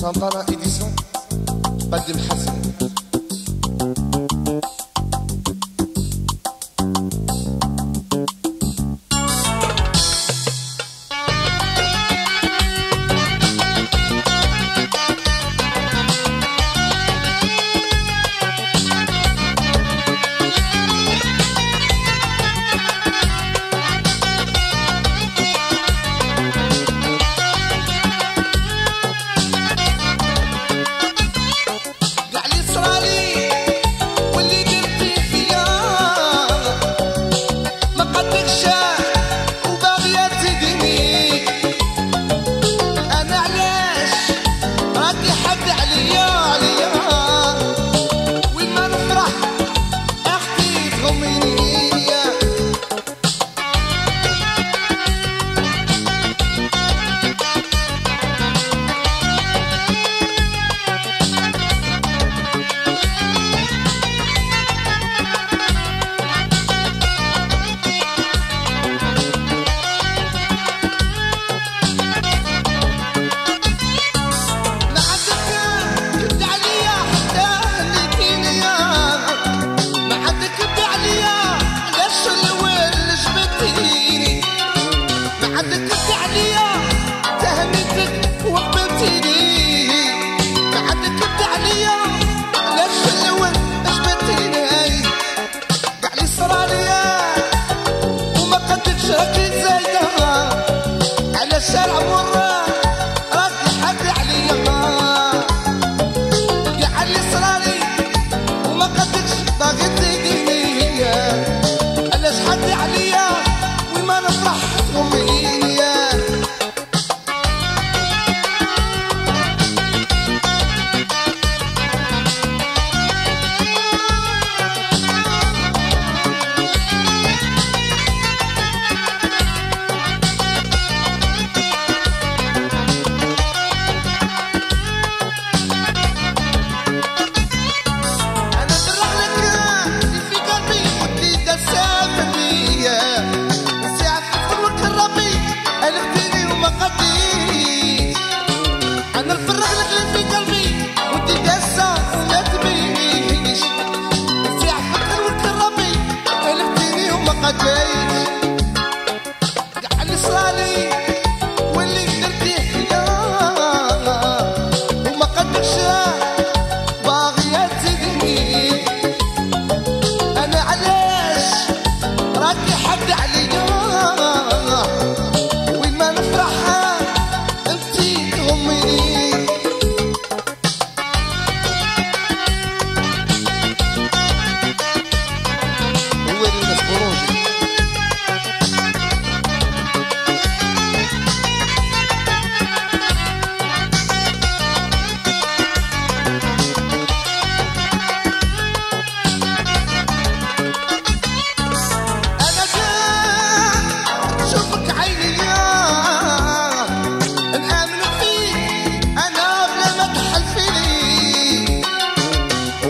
سلطنة إديسون قدم حسن الحياة وما نفرحهم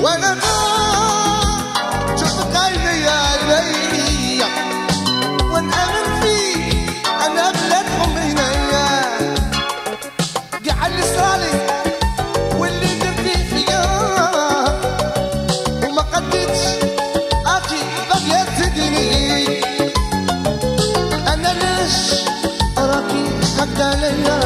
وأنا ما شفت قلبي يا عيني وأنا امن فيه أنا بلادهم هنايا قاعد لسرالي واللي درتي فيا وما قديتش أخي باغية تديني أنا ليش راكي حتى ليا